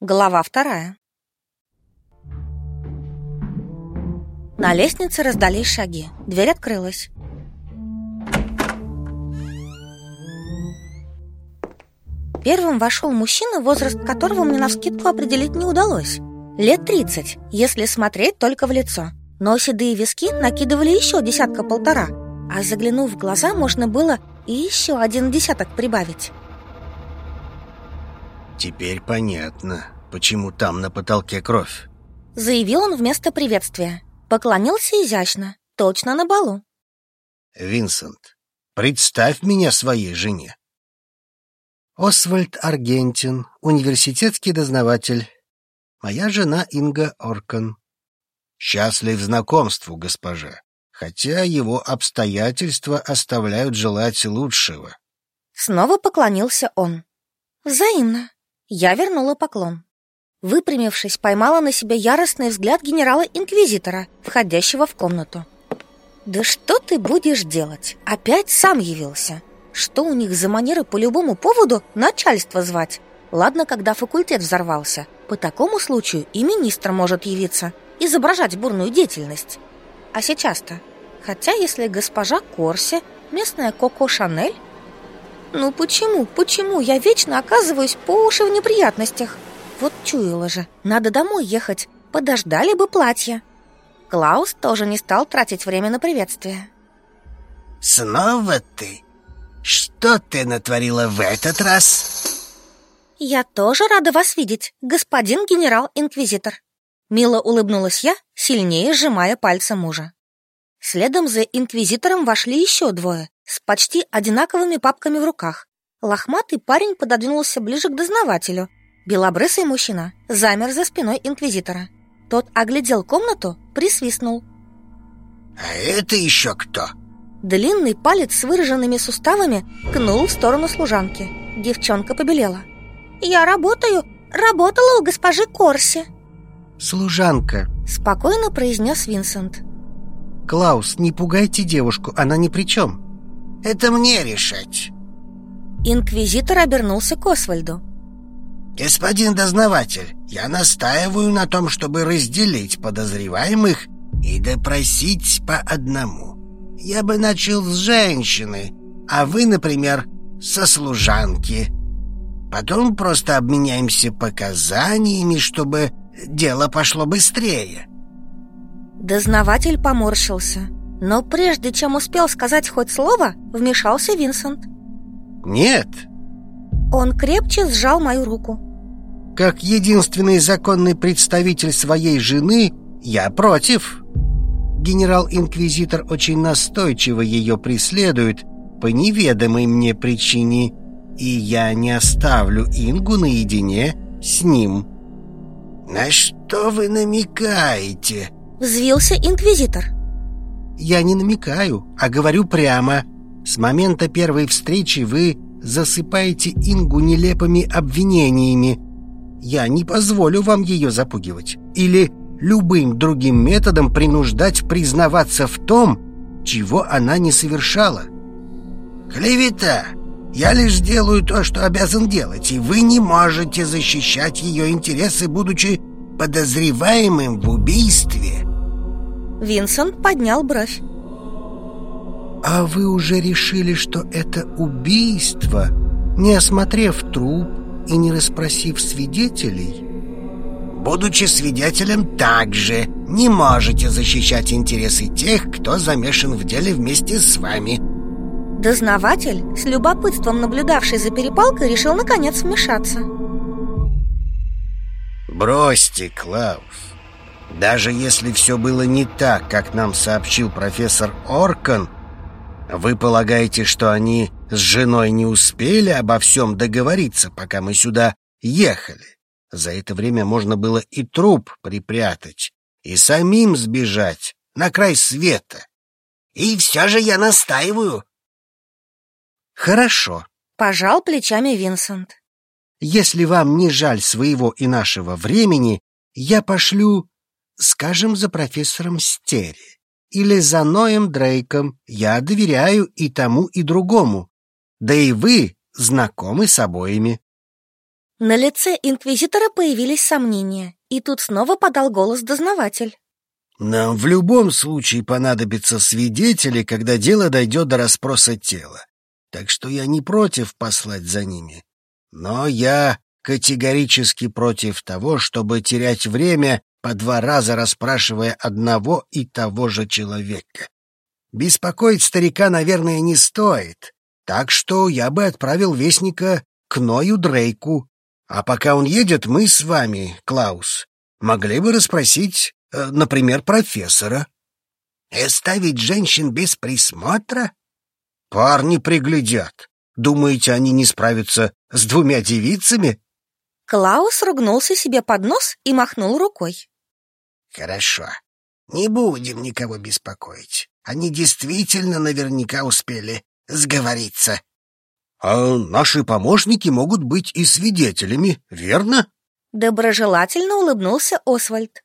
Глава вторая. На лестнице раздались шаги. Дверь открылась. Первым вошел мужчина, возраст которого мне навскидку определить не удалось. Лет 30, если смотреть только в лицо. Но седые виски накидывали еще десятка-полтора, а заглянув в глаза, можно было и еще один десяток прибавить. Теперь понятно, почему там на потолке кровь. Заявил он вместо приветствия. Поклонился изящно, точно на балу. Винсент, представь меня своей жене. Освальд Аргентин, университетский дознаватель. Моя жена Инга Оркан. Счастлив знакомству, госпожа, хотя его обстоятельства оставляют желать лучшего. Снова поклонился он. Взаимно. Я вернула поклон. Выпрямившись, поймала на себя яростный взгляд генерала-инквизитора, входящего в комнату. «Да что ты будешь делать? Опять сам явился. Что у них за манеры по любому поводу начальство звать? Ладно, когда факультет взорвался. По такому случаю и министр может явиться, изображать бурную деятельность. А сейчас-то? Хотя, если госпожа Корси, местная Коко Шанель, ну почему, почему я вечно оказываюсь по уши в неприятностях? Вот чуяла же, надо домой ехать, подождали бы платье. Клаус тоже не стал тратить время на приветствие. Снова ты? Что ты натворила в этот раз? Я тоже рада вас видеть, господин генерал-инквизитор. Мило улыбнулась я, сильнее сжимая пальцы мужа. Следом за инквизитором вошли еще двое, с почти одинаковыми папками в руках. Лохматый парень пододвинулся ближе к дознавателю. Белобрысый мужчина замер за спиной инквизитора. Тот оглядел комнату, присвистнул. «А это еще кто?» Длинный палец с выраженными суставами кнул в сторону служанки. Девчонка побелела. «Я работаю, работала у госпожи Корси». «Служанка», — спокойно произнес Винсент. «Клаус, не пугайте девушку, она ни при чем». Это мне решать. Инквизитор обернулся к Освальду. Господин дознаватель, я настаиваю на том, чтобы разделить подозреваемых и допросить по одному. Я бы начал с женщины, а вы, например, со служанки. Потом просто обменяемся показаниями, чтобы дело пошло быстрее. Дознаватель поморщился. Но прежде чем успел сказать хоть слово, вмешался Винсент. Нет. Он крепче сжал мою руку. Как единственный законный представитель своей жены, я против. Генерал-инквизитор очень настойчиво ее преследует по неведомой мне причине, и я не оставлю Ингу наедине с ним. «На что вы намекаете?» Взвился инквизитор. Я не намекаю, а говорю прямо. С момента первой встречи вы засыпаете Ингу нелепыми обвинениями. Я не позволю вам ее запугивать. Или любым другим методом принуждать признаваться в том, чего она не совершала. Клевета! Я лишь делаю то, что обязан делать, и вы не можете защищать ее интересы, будучи подозреваемым в убийстве. Винсент поднял бровь. «А вы уже решили, что это убийство, не осмотрев труп и не расспросив свидетелей?» «Будучи свидетелем, также не можете защищать интересы тех, кто замешан в деле вместе с вами». Дознаватель, с любопытством наблюдавший за перепалкой, решил наконец вмешаться. «Бросьте, Клаус!» Даже если все было не так, как нам сообщил профессор Оркан, вы полагаете, что они с женой не успели обо всем договориться, пока мы сюда ехали? За это время можно было и труп припрятать, и самим сбежать на край света. И все же я настаиваю. Хорошо. Пожал плечами Винсент. Если вам не жаль своего и нашего времени, я пошлю скажем, за профессором Стери или за Ноем Дрейком. Я доверяю и тому, и другому. Да и вы знакомы с обоими. На лице инквизитора появились сомнения, и тут снова подал голос дознаватель. Нам в любом случае понадобятся свидетели, когда дело дойдет до расспроса тела. Так что я не против послать за ними. Но я категорически против того, чтобы терять время, по два раза расспрашивая одного и того же человека. Беспокоить старика, наверное, не стоит. Так что я бы отправил вестника к Ною Дрейку. А пока он едет, мы с вами, Клаус, могли бы расспросить, э, например, профессора. Оставить женщин без присмотра? Парни приглядят. Думаете, они не справятся с двумя девицами? Клаус ругнулся себе под нос и махнул рукой. Хорошо. Не будем никого беспокоить. Они действительно наверняка успели сговориться. А наши помощники могут быть и свидетелями, верно? Доброжелательно улыбнулся Освальд.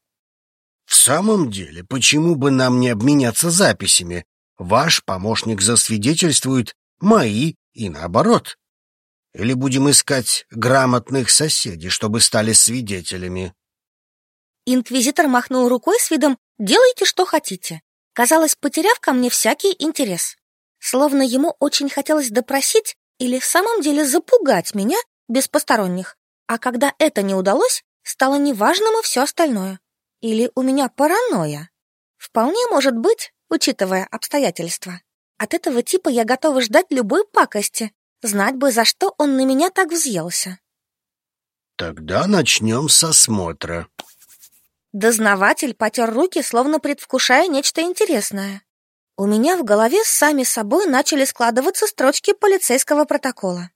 В самом деле, почему бы нам не обменяться записями? Ваш помощник засвидетельствует мои и наоборот. Или будем искать грамотных соседей, чтобы стали свидетелями? Инквизитор махнул рукой с видом «делайте, что хотите», казалось, потеряв ко мне всякий интерес. Словно ему очень хотелось допросить или в самом деле запугать меня без посторонних. А когда это не удалось, стало неважным и все остальное. Или у меня паранойя. Вполне может быть, учитывая обстоятельства. От этого типа я готова ждать любой пакости. Знать бы, за что он на меня так взъелся. Тогда начнем с осмотра. Дознаватель потер руки, словно предвкушая нечто интересное. У меня в голове сами собой начали складываться строчки полицейского протокола.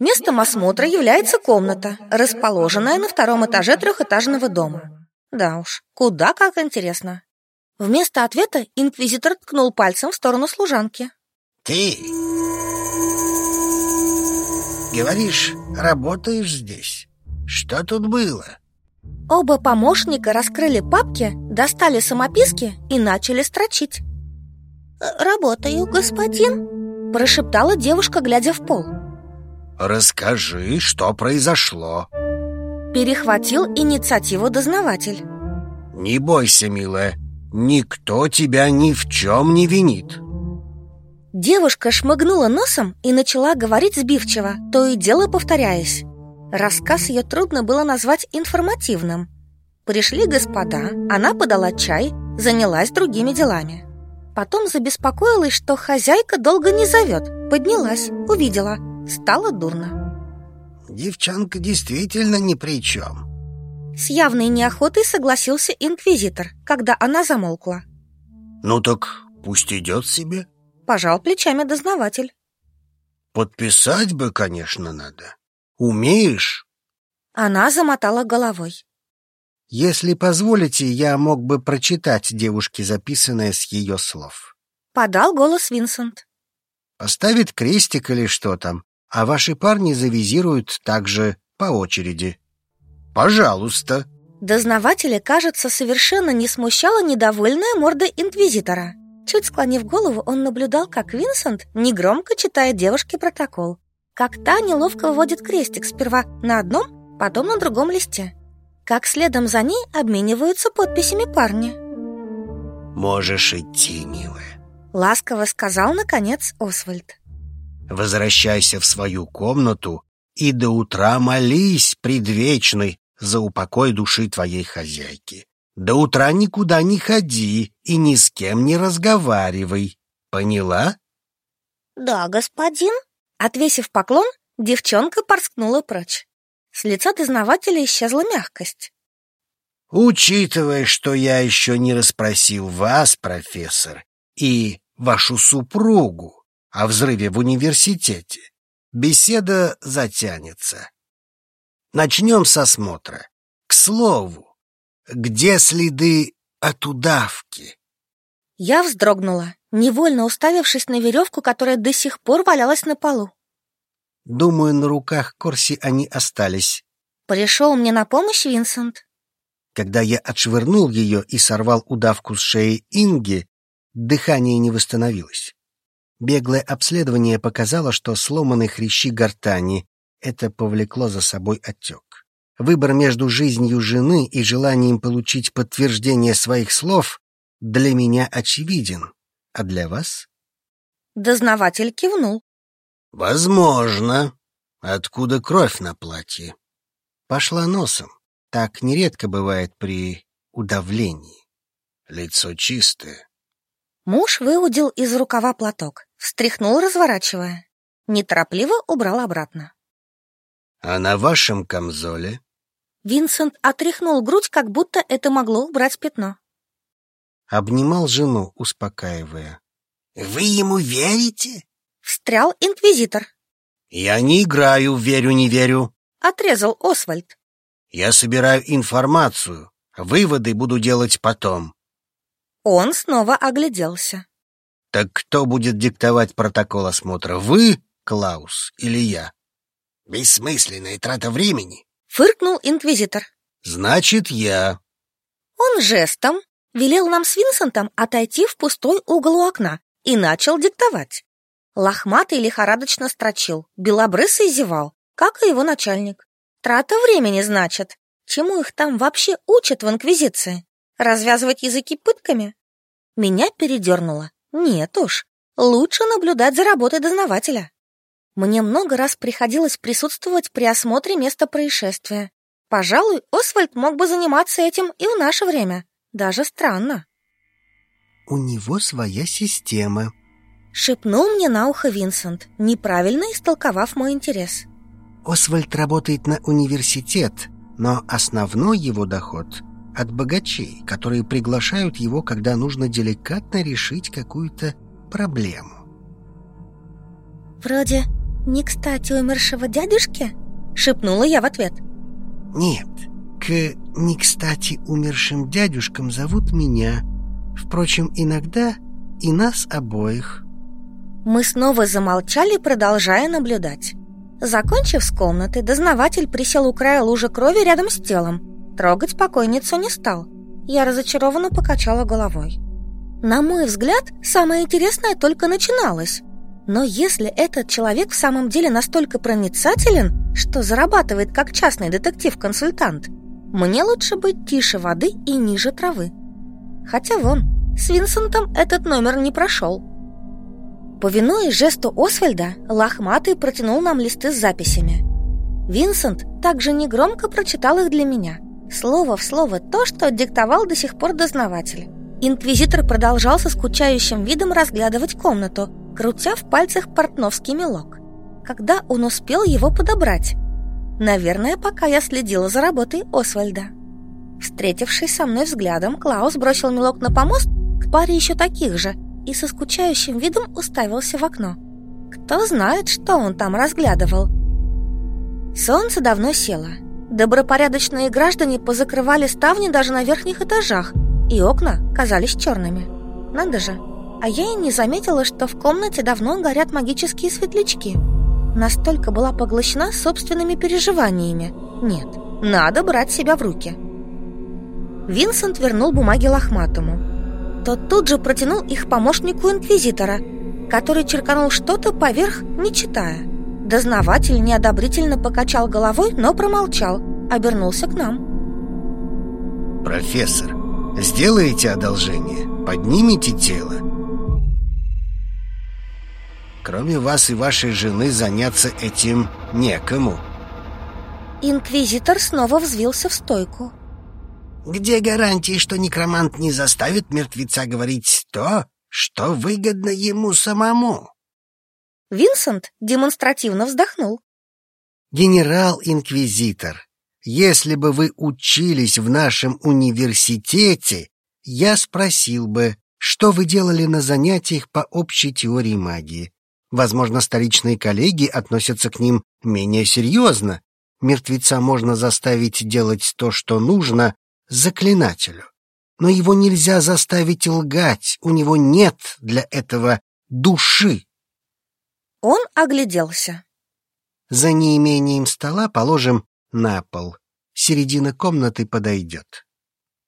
Местом осмотра является комната, расположенная на втором этаже трехэтажного дома. Да уж, куда как интересно. Вместо ответа инквизитор ткнул пальцем в сторону служанки. Ты говоришь, работаешь здесь. Что тут было? Оба помощника раскрыли папки, достали самописки и начали строчить. «Работаю, господин», — прошептала девушка, глядя в пол. «Расскажи, что произошло», — перехватил инициативу дознаватель. «Не бойся, милая, никто тебя ни в чем не винит». Девушка шмыгнула носом и начала говорить сбивчиво, то и дело повторяясь. Рассказ ее трудно было назвать информативным. Пришли господа, она подала чай, занялась другими делами. Потом забеспокоилась, что хозяйка долго не зовет. Поднялась, увидела. Стало дурно. Девчонка действительно ни при чем. С явной неохотой согласился инквизитор, когда она замолкла. Ну так пусть идет себе. Пожал плечами дознаватель. Подписать бы, конечно, надо. Умеешь? Она замотала головой. Если позволите, я мог бы прочитать девушке записанное с ее слов. Подал голос Винсент. Поставит крестик или что там, а ваши парни завизируют также по очереди. Пожалуйста. Дознавателя, кажется, совершенно не смущала недовольная морда инквизитора. Чуть склонив голову, он наблюдал, как Винсент негромко читает девушке протокол. Как та неловко вводит крестик сперва на одном, потом на другом листе как следом за ней обмениваются подписями парни. «Можешь идти, милая», — ласково сказал, наконец, Освальд. «Возвращайся в свою комнату и до утра молись, предвечный, за упокой души твоей хозяйки. До утра никуда не ходи и ни с кем не разговаривай. Поняла?» «Да, господин». Отвесив поклон, девчонка порскнула прочь. С лица дознавателя исчезла мягкость. «Учитывая, что я еще не расспросил вас, профессор, и вашу супругу о взрыве в университете, беседа затянется. Начнем с осмотра. К слову, где следы от удавки?» Я вздрогнула, невольно уставившись на веревку, которая до сих пор валялась на полу. Думаю, на руках Корси они остались. Пришел мне на помощь Винсент. Когда я отшвырнул ее и сорвал удавку с шеи Инги, дыхание не восстановилось. Беглое обследование показало, что сломаны хрящи гортани, Это повлекло за собой отек. Выбор между жизнью жены и желанием получить подтверждение своих слов для меня очевиден. А для вас? Дознаватель кивнул. Возможно. Откуда кровь на платье? Пошла носом. Так нередко бывает при удавлении. Лицо чистое. Муж выудил из рукава платок, встряхнул, разворачивая. Неторопливо убрал обратно. А на вашем камзоле? Винсент отряхнул грудь, как будто это могло убрать пятно. Обнимал жену, успокаивая. «Вы ему верите?» Встрял инквизитор. «Я не играю, верю-не верю», — отрезал Освальд. «Я собираю информацию. Выводы буду делать потом». Он снова огляделся. «Так кто будет диктовать протокол осмотра, вы, Клаус, или я?» «Бессмысленная трата времени», Фыркнул инквизитор. Значит, я. Он жестом велел нам с Винсентом отойти в пустой угол у окна и начал диктовать. Лохматый лихорадочно строчил, белобрысый зевал, как и его начальник. Трата времени, значит. Чему их там вообще учат в Инквизиции? Развязывать языки пытками? Меня передернуло. Нет уж, лучше наблюдать за работой дознавателя. Мне много раз приходилось присутствовать при осмотре места происшествия. Пожалуй, Освальд мог бы заниматься этим и в наше время. Даже странно. «У него своя система», — шепнул мне на ухо Винсент, неправильно истолковав мой интерес. «Освальд работает на университет, но основной его доход от богачей, которые приглашают его, когда нужно деликатно решить какую-то проблему». «Вроде «Не кстати умершего дядюшки?» — шепнула я в ответ. «Нет, к не кстати умершим дядюшкам зовут меня. Впрочем, иногда и нас обоих». Мы снова замолчали, продолжая наблюдать. Закончив с комнаты, дознаватель присел у края лужи крови рядом с телом. Трогать покойницу не стал. Я разочарованно покачала головой. На мой взгляд, самое интересное только начиналось. Но если этот человек в самом деле настолько проницателен, что зарабатывает как частный детектив-консультант, мне лучше быть тише воды и ниже травы. Хотя вон, с Винсентом этот номер не прошел. Повинуясь жесту Освальда, Лохматый протянул нам листы с записями. Винсент также негромко прочитал их для меня. Слово в слово то, что диктовал до сих пор дознаватель. Инквизитор продолжал со скучающим видом разглядывать комнату, крутя в пальцах портновский мелок. Когда он успел его подобрать? Наверное, пока я следила за работой Освальда. Встретившись со мной взглядом, Клаус бросил мелок на помост к паре еще таких же и со скучающим видом уставился в окно. Кто знает, что он там разглядывал. Солнце давно село. Добропорядочные граждане позакрывали ставни даже на верхних этажах, и окна казались черными. Надо же, а я и не заметила, что в комнате давно горят магические светлячки. Настолько была поглощена собственными переживаниями. Нет, надо брать себя в руки. Винсент вернул бумаги лохматому. Тот тут же протянул их помощнику инквизитора, который черканул что-то поверх, не читая. Дознаватель неодобрительно покачал головой, но промолчал, обернулся к нам. «Профессор, сделаете одолжение? Поднимите тело?» Кроме вас и вашей жены заняться этим некому. Инквизитор снова взвился в стойку. Где гарантии, что некромант не заставит мертвеца говорить то, что выгодно ему самому? Винсент демонстративно вздохнул. Генерал-инквизитор, если бы вы учились в нашем университете, я спросил бы, что вы делали на занятиях по общей теории магии. Возможно, столичные коллеги относятся к ним менее серьезно. Мертвеца можно заставить делать то, что нужно, заклинателю. Но его нельзя заставить лгать, у него нет для этого души. Он огляделся. За неимением стола положим на пол. Середина комнаты подойдет.